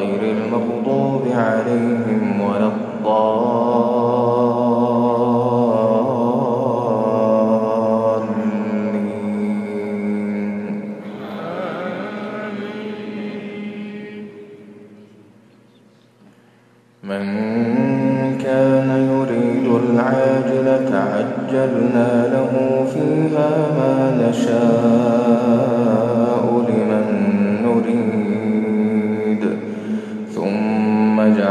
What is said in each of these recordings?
غير المغضوب عليهم ولا الضالين. من كان يريد العاجلة عجلنا له فيها ما نشاء.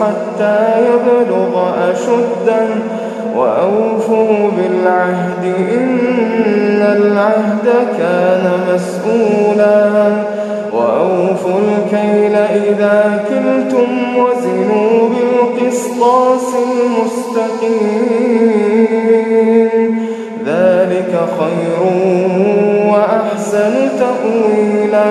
حتى يبلغ أشدا وأوفوا بالعهد. إن العهد كان مسؤولا وأوفوا الكيل إذا كلتم وزنوا بالقسطاس المستقيم. ذلك خير وأحسن تأويلا.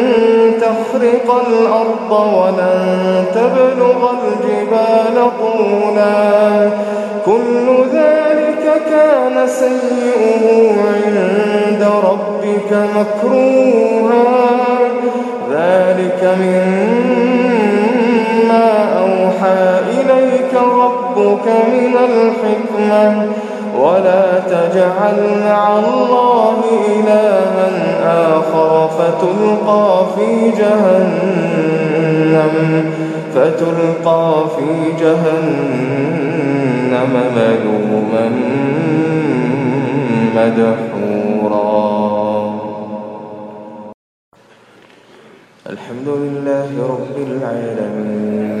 تخرق الأرض ولن تبلغ الجبال طولا. كل ذلك كان سيئه عند ربك مكروها. ذلك مما أوحى إليك ربك من الحكمة. ولا تجعل مع الله إلها آخر فتلقى في جهنم فتلقى في جهنم ملوما مدحورا. الحمد لله رب العالمين.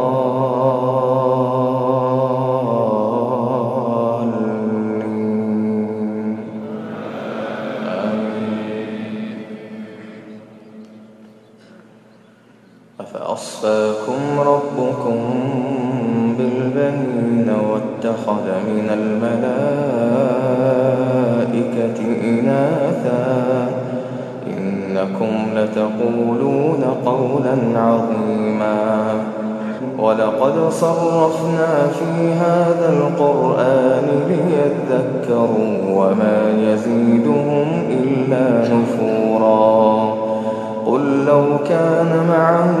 واتخذ من الملائكة إناثا. إنكم لتقولون قولا عظيما. ولقد صرفنا في هذا القرآن ليذكروا وما يزيدهم إلا نفورا. قل لو كان معه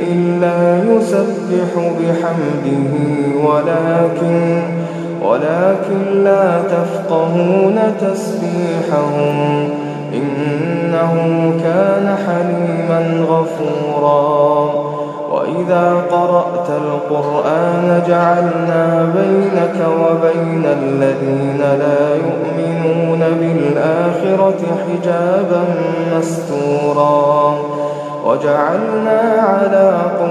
إلا يسبح بحمده ولكن ولكن لا تفقهون تسبيحهم. إنه كان حليما غفورا. وإذا قرأت القرآن جعلنا بينك وبين الذين لا يؤمنون بالآخرة حجابا مستورا. وجعلنا على قلوبهم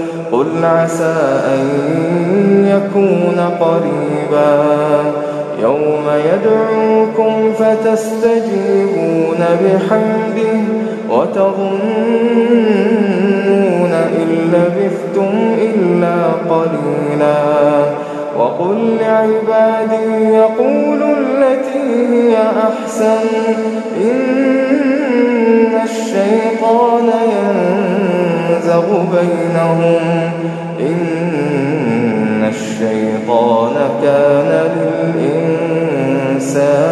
قل عسى أن يكون قريبا يوم يدعوكم فتستجيبون بحمده وتظنون إن لبثتم إلا قليلا وقل لعبادي يقولوا بينهم إن الشيطان كان للإنسان